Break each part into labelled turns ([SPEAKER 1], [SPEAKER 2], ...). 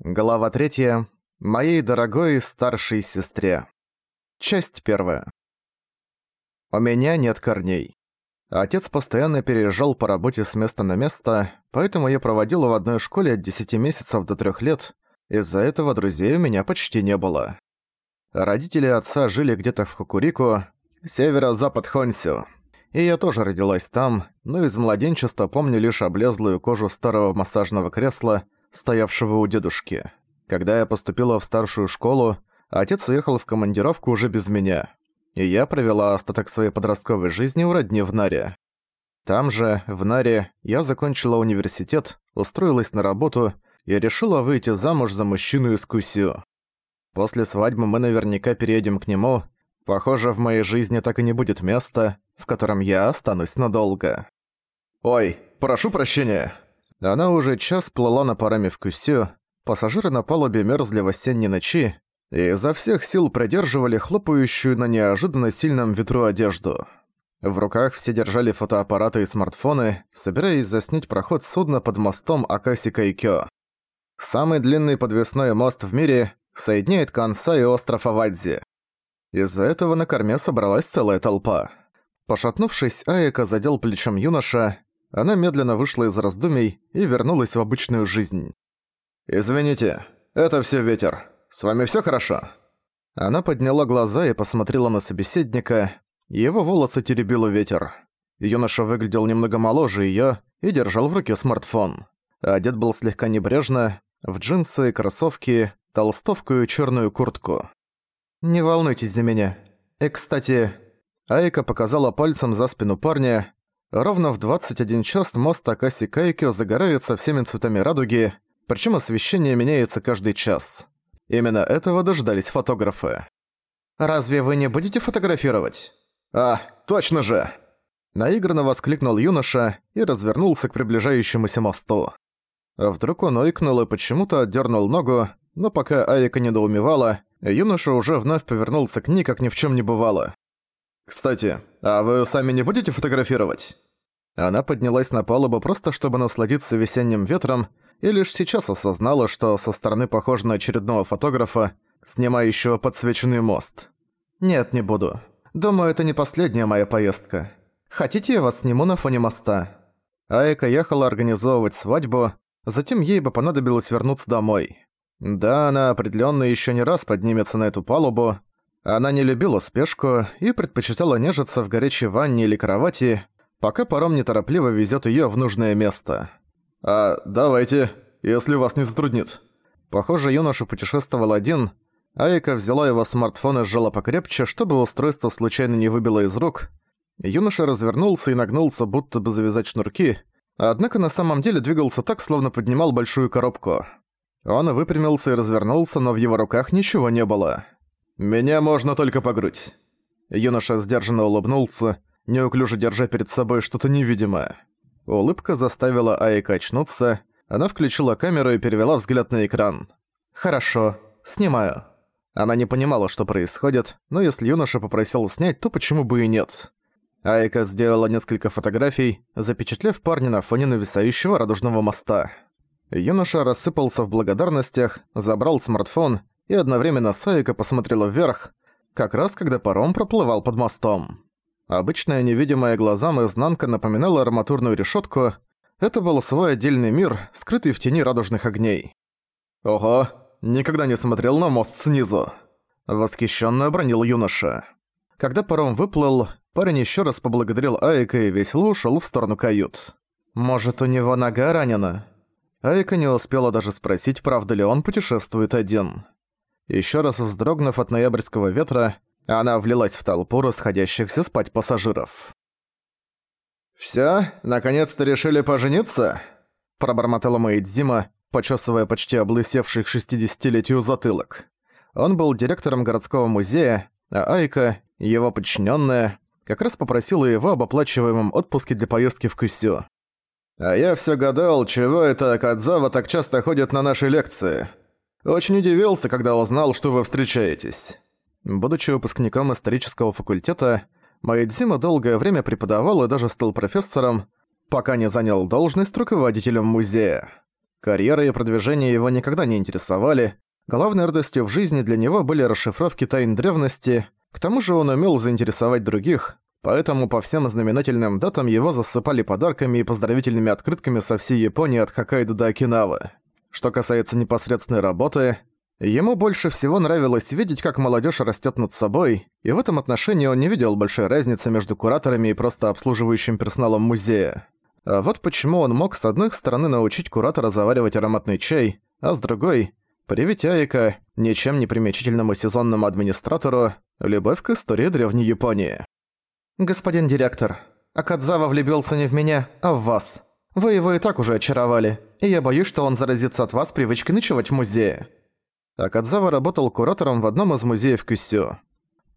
[SPEAKER 1] Глава 3. Моей дорогой старшей сестре. Часть первая. У меня нет корней. Отец постоянно переезжал по работе с места на место, поэтому я проводила в одной школе от 10 месяцев до 3 лет, из-за этого друзей у меня почти не было. Родители отца жили где-то в Хокурику, северо-запад Хонсю, и я тоже родилась там, но из младенчества помню лишь облезлую кожу старого массажного кресла – стоявшего у дедушки. Когда я поступила в старшую школу, отец уехал в командировку уже без меня, и я провела остаток своей подростковой жизни у родни в Наре. Там же, в Наре, я закончила университет, устроилась на работу и решила выйти замуж за мужчину из Кусю. После свадьбы мы наверняка переедем к нему. Похоже, в моей жизни так и не будет места, в котором я останусь надолго. «Ой, прошу прощения!» Она уже час плыла на парами в Кусю, пассажиры на палубе мерзли в осенней ночи и изо всех сил придерживали хлопающую на неожиданно сильном ветру одежду. В руках все держали фотоаппараты и смартфоны, собираясь заснять проход судна под мостом Акаси Кайкё. Самый длинный подвесной мост в мире соединяет Канса и остров Авадзи. Из-за этого на корме собралась целая толпа. Пошатнувшись, Аека задел плечом юноша, она медленно вышла из раздумий и вернулась в обычную жизнь. «Извините, это все ветер. С вами все хорошо?» Она подняла глаза и посмотрела на собеседника. Его волосы теребил ветер. Юноша выглядел немного моложе её и держал в руке смартфон. Одет был слегка небрежно, в джинсы, кроссовки, толстовку и чёрную куртку. «Не волнуйтесь за меня. И, кстати...» Айка показала пальцем за спину парня, Ровно в 21 час мост Акаси Кайкё загорается всеми цветами радуги, причем освещение меняется каждый час. Именно этого дождались фотографы. «Разве вы не будете фотографировать?» «А, точно же!» Наигранно воскликнул юноша и развернулся к приближающемуся мосту. Вдруг он ойкнул и почему-то отдернул ногу, но пока Айка недоумевала, юноша уже вновь повернулся к ней, как ни в чем не бывало. «Кстати, а вы сами не будете фотографировать?» Она поднялась на палубу просто чтобы насладиться весенним ветром и лишь сейчас осознала, что со стороны похожа на очередного фотографа, снимающего подсвеченный мост. «Нет, не буду. Думаю, это не последняя моя поездка. Хотите, я вас сниму на фоне моста?» Айка ехала организовывать свадьбу, затем ей бы понадобилось вернуться домой. Да, она определенно еще не раз поднимется на эту палубу, она не любила спешку и предпочитала нежиться в горячей ванне или кровати, пока паром неторопливо везет её в нужное место. «А, давайте, если вас не затруднит». Похоже, юноша путешествовал один. Айка взяла его смартфон и сжала покрепче, чтобы устройство случайно не выбило из рук. Юноша развернулся и нагнулся, будто бы завязать шнурки, однако на самом деле двигался так, словно поднимал большую коробку. Он выпрямился и развернулся, но в его руках ничего не было. «Меня можно только по грудь». Юноша сдержанно улыбнулся, неуклюже держа перед собой что-то невидимое. Улыбка заставила Айка очнуться, она включила камеру и перевела взгляд на экран. «Хорошо, снимаю». Она не понимала, что происходит, но если юноша попросил снять, то почему бы и нет. Айка сделала несколько фотографий, запечатлев парня на фоне нависающего радужного моста. Юноша рассыпался в благодарностях, забрал смартфон и одновременно Саика посмотрела вверх, как раз когда паром проплывал под мостом. Обычная невидимая глазам изнанка напоминала арматурную решетку. Это был свой отдельный мир, скрытый в тени радужных огней. «Ого, никогда не смотрел на мост снизу!» Восхищенно обронил юноша. Когда паром выплыл, парень еще раз поблагодарил Айка и весело ушел в сторону кают. «Может, у него нога ранена?» Айка не успела даже спросить, правда ли он путешествует один. Еще раз вздрогнув от ноябрьского ветра, она влилась в толпу расходящихся спать пассажиров. «Всё, наконец-то решили пожениться?» Пробормотала Мэйдзима, почесывая почти облысевший к 60-летию затылок. Он был директором городского музея, а Айка, его подчиненная, как раз попросила его об оплачиваемом отпуске для поездки в Кюсю. «А я все гадал, чего это Кадзава так часто ходит на наши лекции. Очень удивился, когда узнал, что вы встречаетесь. Будучи выпускником исторического факультета, Маэдзима долгое время преподавал и даже стал профессором, пока не занял должность руководителем музея. Карьера и продвижение его никогда не интересовали. Главной радостью в жизни для него были расшифровки тайн древности. К тому же он умел заинтересовать других, поэтому по всем знаменательным датам его засыпали подарками и поздравительными открытками со всей Японии от Хоккайдо до Окинавы. Что касается непосредственной работы, ему больше всего нравилось видеть, как молодежь растет над собой, и в этом отношении он не видел большой разницы между кураторами и просто обслуживающим персоналом музея. А вот почему он мог с одной стороны научить куратора заваривать ароматный чай, а с другой — привить Айка, ничем не примечательному сезонному администратору, любовь к истории Древней Японии. «Господин директор, Акадзава влюбился не в меня, а в вас. Вы его и так уже очаровали, и я боюсь, что он заразится от вас привычкой ночевать в музее». Акадзава работал куратором в одном из музеев Кюсю.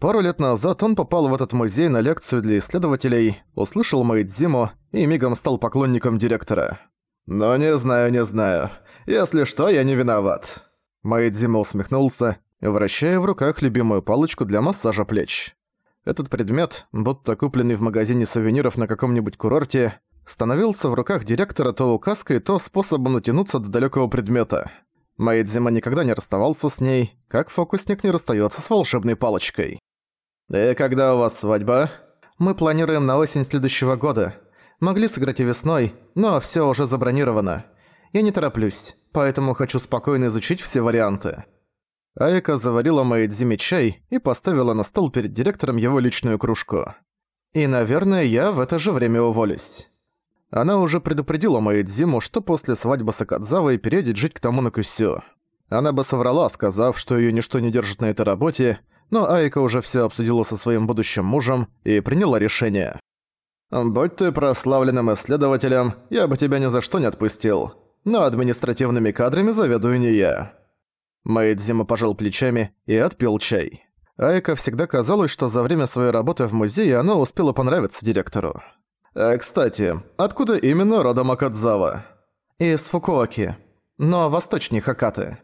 [SPEAKER 1] Пару лет назад он попал в этот музей на лекцию для исследователей, услышал Мэйдзиму и мигом стал поклонником директора. «Но не знаю, не знаю. Если что, я не виноват». Мэйдзима усмехнулся, вращая в руках любимую палочку для массажа плеч. Этот предмет, будто купленный в магазине сувениров на каком-нибудь курорте, становился в руках директора то указкой, то способом натянуться до далекого предмета. Мэйдзима никогда не расставался с ней, как фокусник не расстается с волшебной палочкой. «И когда у вас свадьба?» «Мы планируем на осень следующего года. Могли сыграть и весной, но всё уже забронировано. Я не тороплюсь, поэтому хочу спокойно изучить все варианты». Айка заварила Мэйдзиме чай и поставила на стол перед директором его личную кружку. «И, наверное, я в это же время уволюсь». Она уже предупредила Мэйдзиму, что после свадьбы с Акадзавой переедет жить к тому на Кусю. Она бы соврала, сказав, что её ничто не держит на этой работе, но Айка уже все обсудила со своим будущим мужем и приняла решение. «Будь ты прославленным исследователем, я бы тебя ни за что не отпустил, но административными кадрами заведую не я». Мэйдзима пожал плечами и отпил чай. Айка всегда казалось, что за время своей работы в музее она успела понравиться директору. «Э, «Кстати, откуда именно родом Акадзава?» «Из Фукуоки, но восточнее Хакаты».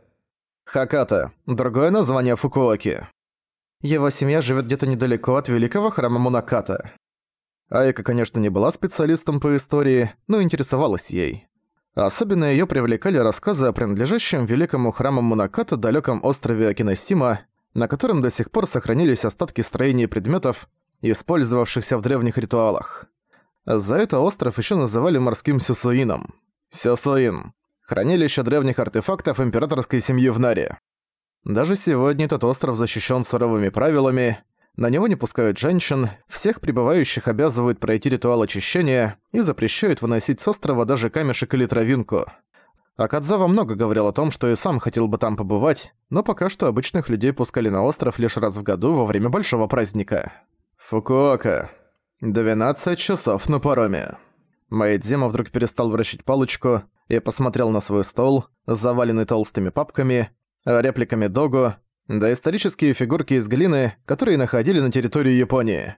[SPEAKER 1] «Хаката – другое название Фукуоки». Его семья живет где-то недалеко от великого храма Мунаката. Айка, конечно, не была специалистом по истории, но интересовалась ей. Особенно ее привлекали рассказы о принадлежащем великому храму Мунаката далеком острове Акиносима, на котором до сих пор сохранились остатки строений предметов, использовавшихся в древних ритуалах. За это остров еще называли морским Сюсуином. Сюсуин – хранилище древних артефактов императорской семьи в Наре. Даже сегодня этот остров защищен суровыми правилами, на него не пускают женщин, всех прибывающих обязывают пройти ритуал очищения и запрещают выносить с острова даже камешек или травинку. Акадзава много говорил о том, что и сам хотел бы там побывать, но пока что обычных людей пускали на остров лишь раз в году во время большого праздника. Фукуока. 12 часов на пароме. Майдзима вдруг перестал вращать палочку и посмотрел на свой стол, заваленный толстыми папками, репликами Догу, да исторические фигурки из глины, которые находили на территории Японии.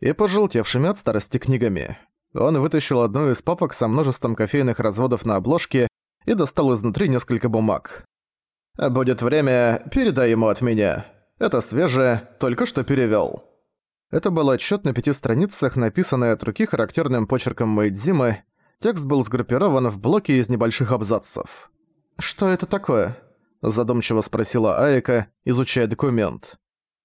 [SPEAKER 1] И пожелтевшими от старости книгами. Он вытащил одну из папок со множеством кофейных разводов на обложке и достал изнутри несколько бумаг. «Будет время, передай ему от меня. Это свежее, только что перевёл». Это был отчёт на пяти страницах, написанный от руки характерным почерком Мэйдзимы. Текст был сгруппирован в блоки из небольших абзацев. «Что это такое?» Задумчиво спросила Аека, изучая документ.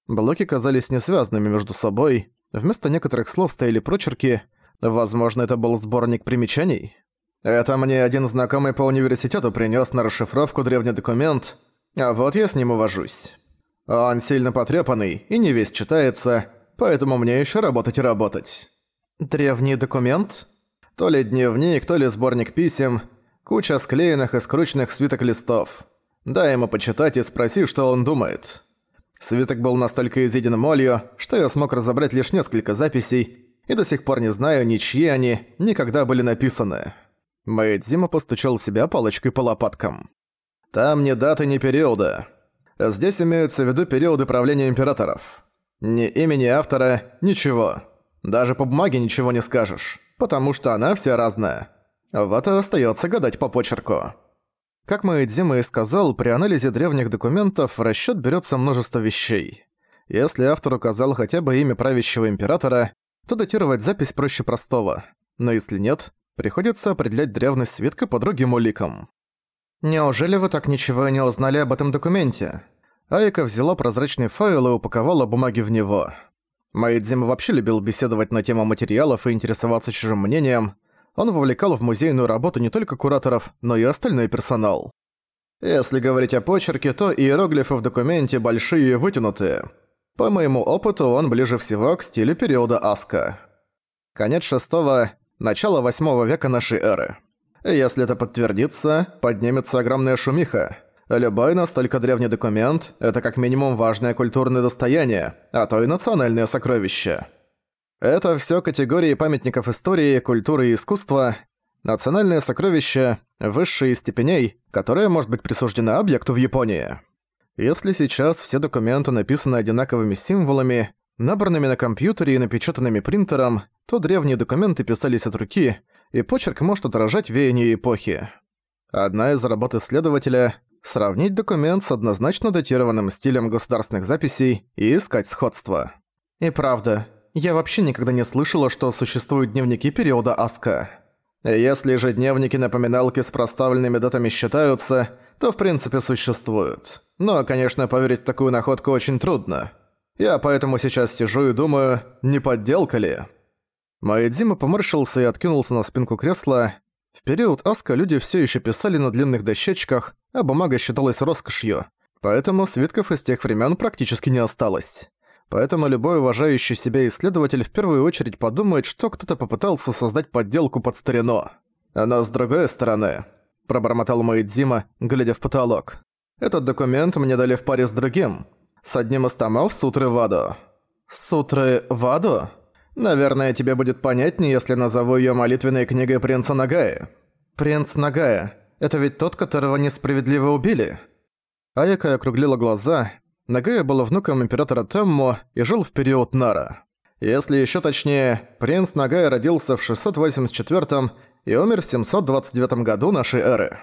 [SPEAKER 1] Блоки казались несвязанными между собой. Вместо некоторых слов стояли прочерки. Возможно, это был сборник примечаний? Это мне один знакомый по университету принес на расшифровку древний документ, а вот я с ним увожусь. Он сильно потрепанный и не весь читается, поэтому мне еще работать и работать. Древний документ? То ли дневник, то ли сборник писем, куча склеенных и скрученных свиток листов. Дай ему почитать и спроси, что он думает. Свиток был настолько изъеден молью, что я смог разобрать лишь несколько записей, и до сих пор не знаю, ни чьи они, никогда были написаны. Мэйдзима постучал себя палочкой по лопаткам. Там ни даты, ни периода. Здесь имеются в виду периоды правления императоров. Ни имени автора, ничего. Даже по бумаге ничего не скажешь, потому что она вся разная. Вот и остаётся гадать по почерку. Как Маэдзима и сказал, при анализе древних документов в расчёт берётся множество вещей. Если автор указал хотя бы имя правящего императора, то датировать запись проще простого. Но если нет, приходится определять древность свитка по другим уликам. «Неужели вы так ничего не узнали об этом документе?» Айка взяла прозрачный файл и упаковала бумаги в него. Маэдзима вообще любил беседовать на тему материалов и интересоваться чужим мнением. Он вовлекал в музейную работу не только кураторов, но и остальной персонал. Если говорить о почерке, то иероглифы в документе большие и вытянутые. По моему опыту, он ближе всего к стилю периода Аска. Конец шестого, начало восьмого века нашей эры. Если это подтвердится, поднимется огромная шумиха. Любой настолько древний документ – это как минимум важное культурное достояние, а то и национальное сокровище. Это все категории памятников истории, культуры и искусства, национальное сокровище высшие степеней, которое может быть присуждено объекту в Японии. Если сейчас все документы написаны одинаковыми символами, набранными на компьютере и напечатанными принтером, то древние документы писались от руки, и почерк может отражать веяние эпохи. Одна из работ исследователя – сравнить документ с однозначно датированным стилем государственных записей и искать сходство. И правда, я вообще никогда не слышала, что существуют дневники периода Аска. Если же дневники-напоминалки с проставленными датами считаются, то в принципе существуют. Но, конечно, поверить в такую находку очень трудно. Я поэтому сейчас сижу и думаю, не подделка ли? Маэдзима поморщился и откинулся на спинку кресла. В период Аска люди все еще писали на длинных дощечках, а бумага считалась роскошью, поэтому свитков из тех времен практически не осталось. Поэтому любой уважающий себя исследователь в первую очередь подумает, что кто-то попытался создать подделку под старину. Но с другой стороны, пробормотал Маэдзима, глядя в потолок. Этот документ мне дали в паре с другим, с одним из томов Сутры Ваду. Сутры Ваду? Наверное, тебе будет понятнее, если назову её молитвенной книгой принца Нагая. Принц Нагая. Это ведь тот, которого несправедливо убили? Аяка округлила глаза, Нагая был внуком императора Теммо и жил в период Нара. Если еще точнее, принц Нагая родился в 684 и умер в 729 году нашей эры.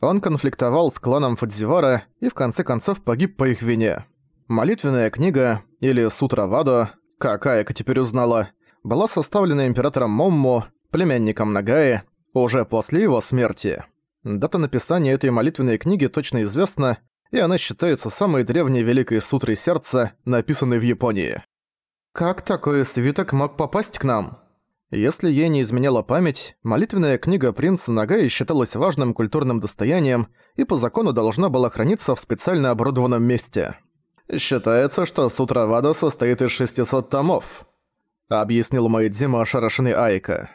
[SPEAKER 1] Он конфликтовал с кланом Фудзивара и в конце концов погиб по их вине. Молитвенная книга, или Сутра Вадо, как Айка теперь узнала, была составлена императором Моммо, племянником Нагаи, уже после его смерти. Дата написания этой молитвенной книги точно известна, и она считается самой древней Великой Сутрой Сердца, написанной в Японии. Как такой свиток мог попасть к нам? Если ей не изменяла память, молитвенная книга принца Нагаи считалась важным культурным достоянием и по закону должна была храниться в специально оборудованном месте. «Считается, что Сутра Вада состоит из 600 томов», — объяснил Маэдзима ошарашенный Айка.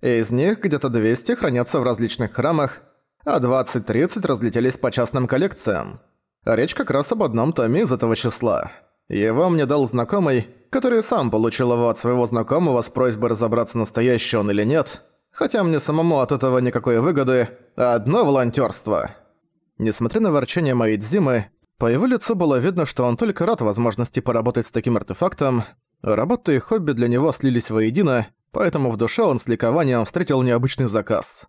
[SPEAKER 1] «Из них где-то 200 хранятся в различных храмах, а 20-30 разлетелись по частным коллекциям. Речь как раз об одном томе из этого числа. Его мне дал знакомый, который сам получил его от своего знакомого с просьбой разобраться, настоящий он или нет, хотя мне самому от этого никакой выгоды, а одно волонтёрство. Несмотря на ворчание Маидзимы, по его лицу было видно, что он только рад возможности поработать с таким артефактом, работа и хобби для него слились воедино, поэтому в душе он с ликованием встретил необычный заказ.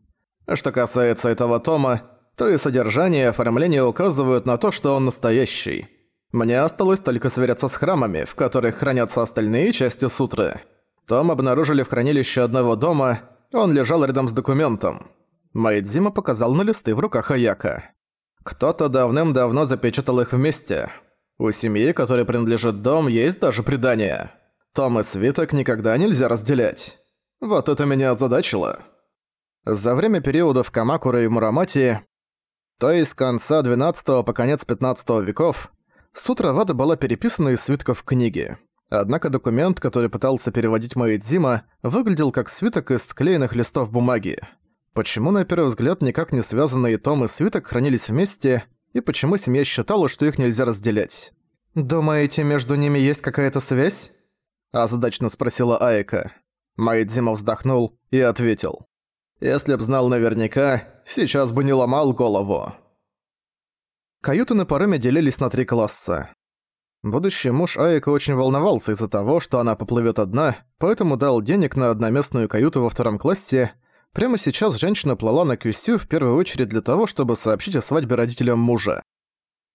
[SPEAKER 1] Что касается этого тома, то и содержание и оформление указывают на то, что он настоящий. Мне осталось только сверяться с храмами, в которых хранятся остальные части сутры. Том обнаружили в хранилище одного дома, он лежал рядом с документом. Майдзима показал на листы в руках Аяка. Кто-то давным-давно запечатал их вместе. У семьи, которой принадлежит дом, есть даже предание. Том и свиток никогда нельзя разделять. Вот это меня озадачило. За время периодов Камакура и Мурамати то есть с конца XII по конец XV веков, Сутра Вада была переписана из свитков книги. Однако документ, который пытался переводить Маэдзима, выглядел как свиток из склеенных листов бумаги. Почему на первый взгляд никак не связанные том и свиток хранились вместе, и почему семья считала, что их нельзя разделять? «Думаете, между ними есть какая-то связь?» озадачно спросила Айка. Маэдзима вздохнул и ответил. «Если б знал наверняка, сейчас бы не ломал голову. Каюты на пароме делились на три класса. Будущий муж Айка очень волновался из-за того, что она поплывет одна, поэтому дал денег на одноместную каюту во втором классе. Прямо сейчас женщина плыла на Кюсю в первую очередь для того, чтобы сообщить о свадьбе родителям мужа.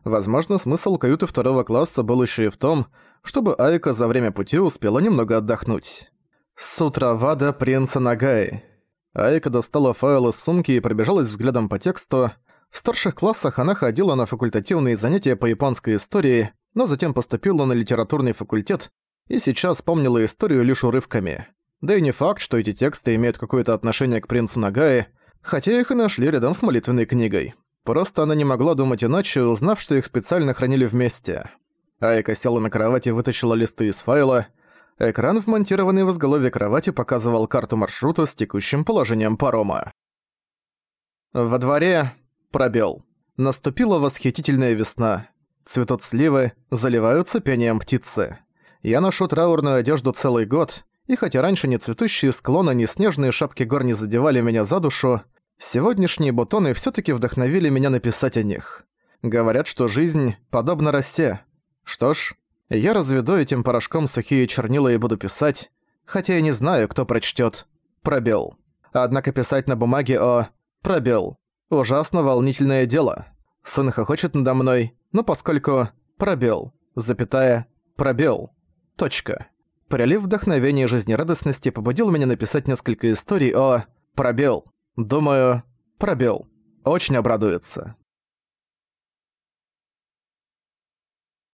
[SPEAKER 1] Возможно, смысл каюты второго класса был еще и в том, чтобы Айка за время пути успела немного отдохнуть. С утра Вада принца Нагай. Айка достала файл из сумки и пробежалась взглядом по тексту. В старших классах она ходила на факультативные занятия по японской истории, но затем поступила на литературный факультет и сейчас помнила историю лишь урывками. Да и не факт, что эти тексты имеют какое-то отношение к принцу Нагае, хотя их и нашли рядом с молитвенной книгой. Просто она не могла думать иначе, узнав, что их специально хранили вместе. Айка села на кровати и вытащила листы из файла. Экран, вмонтированный в изголовье кровати, показывал карту маршрута с текущим положением парома. Во дворе пробел. Наступила восхитительная весна. Цветут сливы, заливаются пением птицы. Я ношу траурную одежду целый год, и хотя раньше ни цветущие склоны, ни снежные шапки гор не задевали меня за душу, сегодняшние бутоны все таки вдохновили меня написать о них. Говорят, что жизнь подобна росе. Что ж, я разведу этим порошком сухие чернила и буду писать, хотя я не знаю, кто прочтет. Пробел. Однако писать на бумаге о... Пробел. Ужасно волнительное дело. Сын хохочет надо мной, но поскольку... Пробел. Запятая. Пробел. Точка. Прилив вдохновения и жизнерадостности побудил меня написать несколько историй о... Пробел. Думаю, пробел. Очень обрадуется.